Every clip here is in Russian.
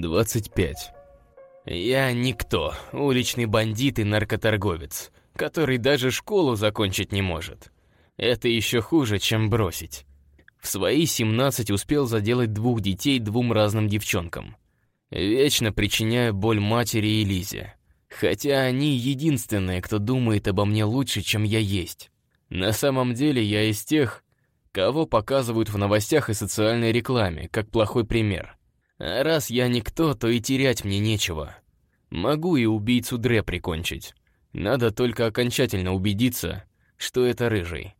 25. Я никто, уличный бандит и наркоторговец, который даже школу закончить не может. Это еще хуже, чем бросить. В свои 17 успел заделать двух детей двум разным девчонкам. Вечно причиняю боль матери и Лизе. Хотя они единственные, кто думает обо мне лучше, чем я есть. На самом деле я из тех, кого показывают в новостях и социальной рекламе, как плохой пример. А раз я никто, то и терять мне нечего. Могу и убийцу Дре прикончить. Надо только окончательно убедиться, что это рыжий.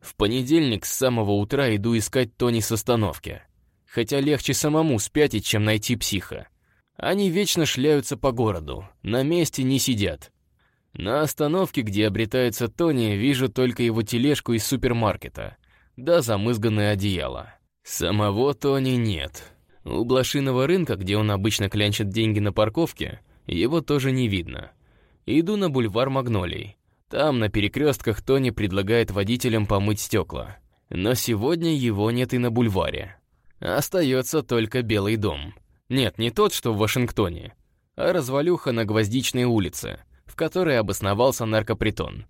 В понедельник с самого утра иду искать Тони с остановки. Хотя легче самому спятить, чем найти психа. Они вечно шляются по городу, на месте не сидят. На остановке, где обретается Тони, вижу только его тележку из супермаркета, да замызганное одеяло. Самого Тони нет. У блошиного рынка, где он обычно клянчит деньги на парковке, его тоже не видно. Иду на бульвар Магнолий. Там, на перекрестках, Тони предлагает водителям помыть стекла. Но сегодня его нет и на бульваре. Остается только Белый дом. Нет, не тот, что в Вашингтоне, а развалюха на Гвоздичной улице, в которой обосновался наркопритон.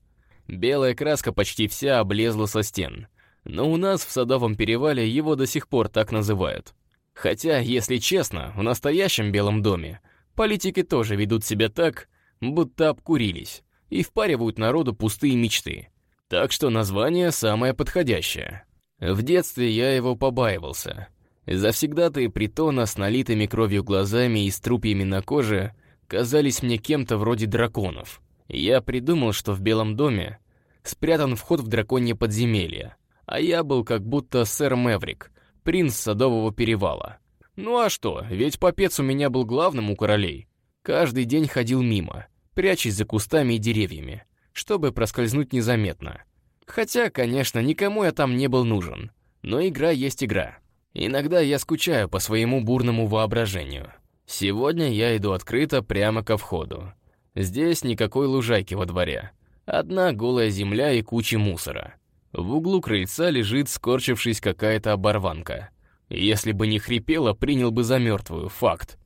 Белая краска почти вся облезла со стен, но у нас в Садовом перевале его до сих пор так называют. Хотя, если честно, в настоящем Белом доме политики тоже ведут себя так, будто обкурились, и впаривают народу пустые мечты. Так что название самое подходящее. В детстве я его побаивался. Завсегдатые притона с налитыми кровью глазами и струпьями на коже казались мне кем-то вроде драконов. Я придумал, что в Белом доме спрятан вход в драконье подземелье, а я был как будто сэр Мэврик, принц Садового перевала. Ну а что, ведь попец у меня был главным у королей. Каждый день ходил мимо, прячась за кустами и деревьями, чтобы проскользнуть незаметно. Хотя, конечно, никому я там не был нужен, но игра есть игра. Иногда я скучаю по своему бурному воображению. Сегодня я иду открыто прямо ко входу. Здесь никакой лужайки во дворе. Одна голая земля и куча мусора. В углу крыльца лежит, скорчившись, какая-то оборванка. Если бы не хрипела, принял бы за мертвую, факт.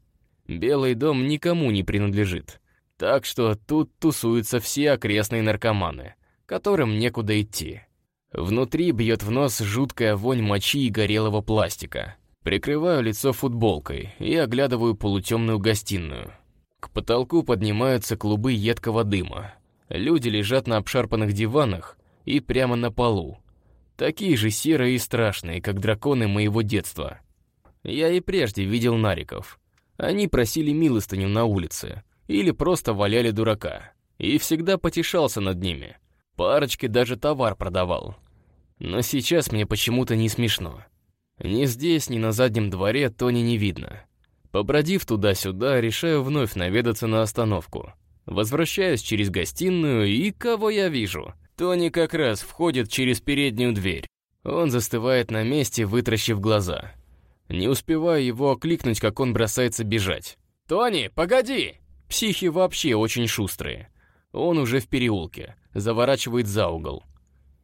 Белый дом никому не принадлежит. Так что тут тусуются все окрестные наркоманы, которым некуда идти. Внутри бьет в нос жуткая вонь мочи и горелого пластика. Прикрываю лицо футболкой и оглядываю полутемную гостиную. К потолку поднимаются клубы едкого дыма. Люди лежат на обшарпанных диванах, и прямо на полу. Такие же серые и страшные, как драконы моего детства. Я и прежде видел нариков. Они просили милостыню на улице или просто валяли дурака. И всегда потешался над ними. Парочке даже товар продавал. Но сейчас мне почему-то не смешно. Ни здесь, ни на заднем дворе Тони не видно. Побродив туда-сюда, решаю вновь наведаться на остановку. Возвращаюсь через гостиную, и кого я вижу — Тони как раз входит через переднюю дверь. Он застывает на месте, вытращив глаза. Не успеваю его окликнуть, как он бросается бежать. «Тони, погоди!» Психи вообще очень шустрые. Он уже в переулке, заворачивает за угол.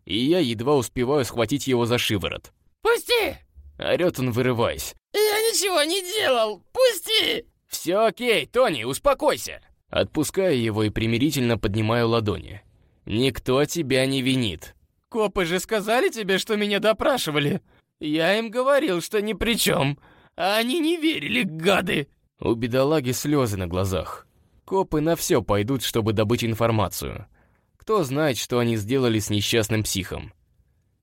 И я едва успеваю схватить его за шиворот. «Пусти!» Орет он, вырываясь. «Я ничего не делал! Пусти!» «Все окей, Тони, успокойся!» Отпускаю его и примирительно поднимаю ладони. Никто тебя не винит. Копы же сказали тебе, что меня допрашивали. Я им говорил, что ни при чем. А они не верили, гады. У бедолаги слезы на глазах. Копы на все пойдут, чтобы добыть информацию. Кто знает, что они сделали с несчастным психом.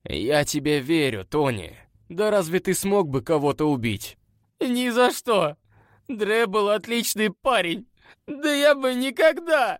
Я тебе верю, Тони. Да разве ты смог бы кого-то убить? Ни за что. Дре был отличный парень. Да я бы никогда...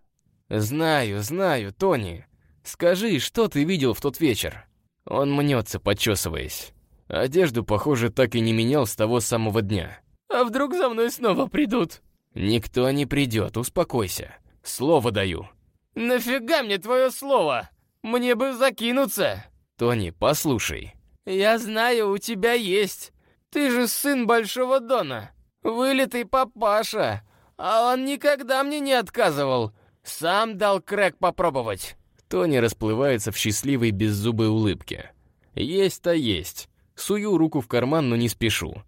«Знаю, знаю, Тони. Скажи, что ты видел в тот вечер?» Он мнется, почесываясь. Одежду, похоже, так и не менял с того самого дня. «А вдруг за мной снова придут?» «Никто не придет, успокойся. Слово даю». «Нафига мне твое слово? Мне бы закинуться!» «Тони, послушай». «Я знаю, у тебя есть. Ты же сын Большого Дона. Вылитый папаша. А он никогда мне не отказывал. Сам дал крэк попробовать. Тони расплывается в счастливой беззубой улыбке. Есть-то есть. Сую руку в карман, но не спешу.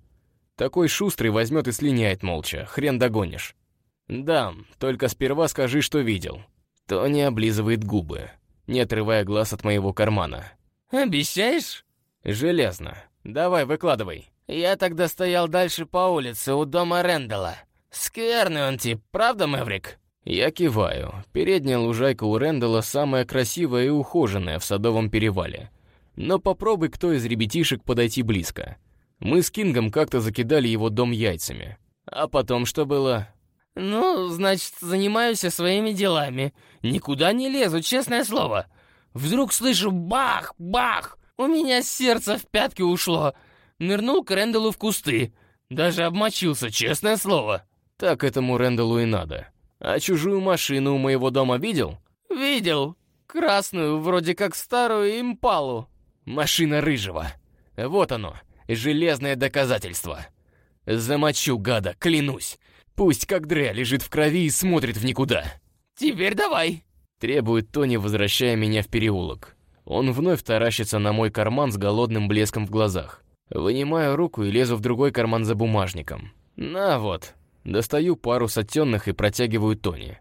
Такой шустрый возьмет и слиняет молча, хрен догонишь. «Дам, только сперва скажи, что видел». Тони облизывает губы, не отрывая глаз от моего кармана. «Обещаешь?» «Железно. Давай, выкладывай». «Я тогда стоял дальше по улице, у дома Рэндалла. Скверный он тип, правда, Мэврик?» Я киваю. Передняя лужайка у Рэндалла самая красивая и ухоженная в Садовом перевале. Но попробуй кто из ребятишек подойти близко. Мы с Кингом как-то закидали его дом яйцами. А потом что было? «Ну, значит, занимаюсь своими делами. Никуда не лезу, честное слово. Вдруг слышу бах, бах! У меня сердце в пятки ушло. Нырнул к Рэндаллу в кусты. Даже обмочился, честное слово». Так этому Рэндаллу и надо. А чужую машину у моего дома видел? «Видел. Красную, вроде как старую импалу». Машина рыжего. Вот оно, железное доказательство. Замочу гада, клянусь. Пусть как Дре лежит в крови и смотрит в никуда. «Теперь давай!» Требует Тони, возвращая меня в переулок. Он вновь таращится на мой карман с голодным блеском в глазах. Вынимаю руку и лезу в другой карман за бумажником. На вот. Достаю пару сотенных и протягиваю Тони.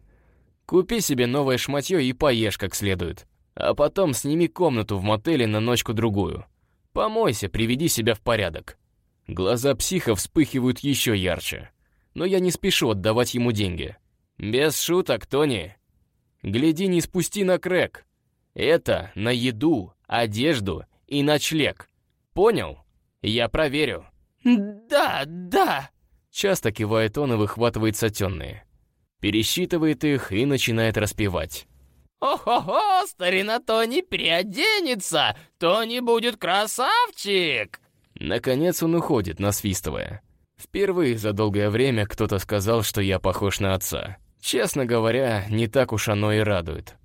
Купи себе новое шматье и поешь как следует. А потом сними комнату в мотеле на ночку-другую. Помойся, приведи себя в порядок. Глаза психа вспыхивают еще ярче но я не спешу отдавать ему деньги. Без шуток, Тони. Гляди, не спусти на крэк. Это на еду, одежду и ночлег. Понял? Я проверю. Да, да. Часто кивает он и выхватывает сотенные. Пересчитывает их и начинает распевать. «О-хо-хо, старина Тони переоденется! Тони будет красавчик!» Наконец он уходит, насвистывая. Впервые за долгое время кто-то сказал, что я похож на отца. Честно говоря, не так уж оно и радует.